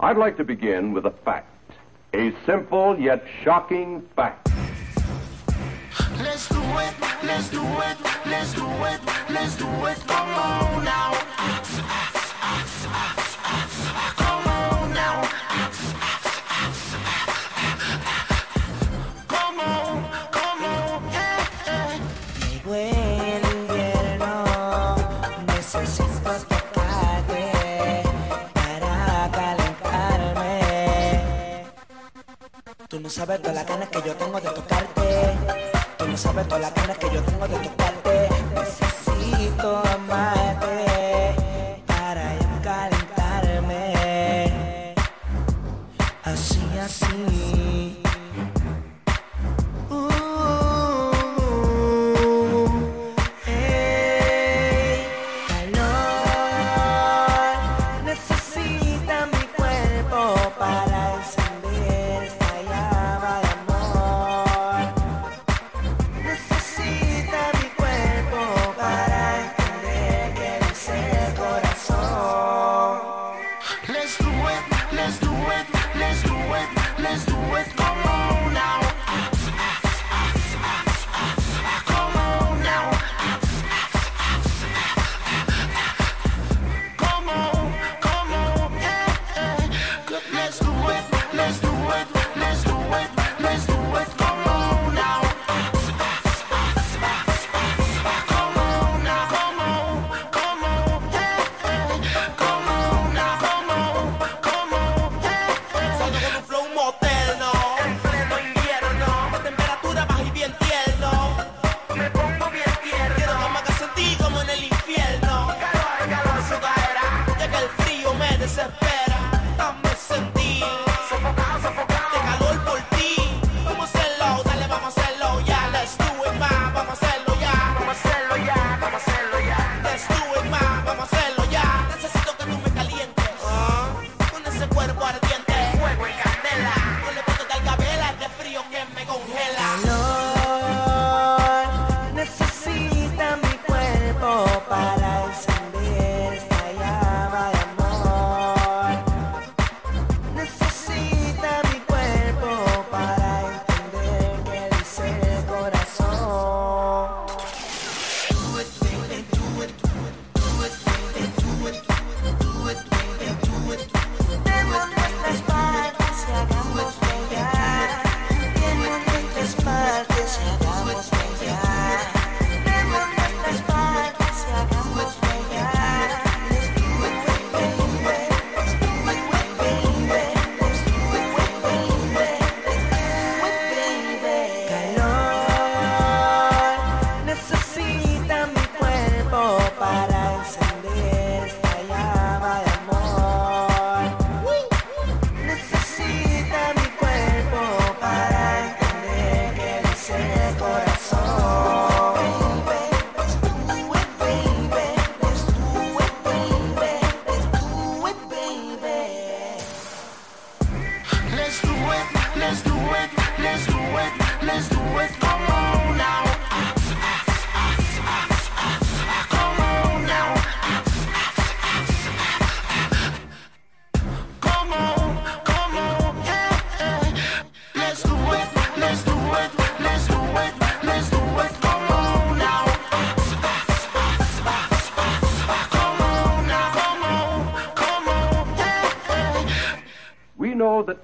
I'd like to begin with a fact. A simple yet shocking fact. Let's do it, let's do it, let's do it, let's do it, come on now. Ah, ah, ah, Tú no sabes todas las ganas que yo tengo de tocarte. Tú no sabes todas las ganas que yo tengo de tocarte. Necesito amarte para calentarme. Así, así.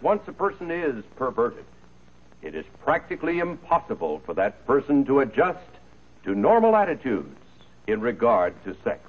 once a person is perverted, it is practically impossible for that person to adjust to normal attitudes in regard to sex.